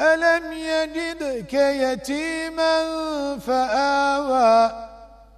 ألم يجدك يتيما فآوى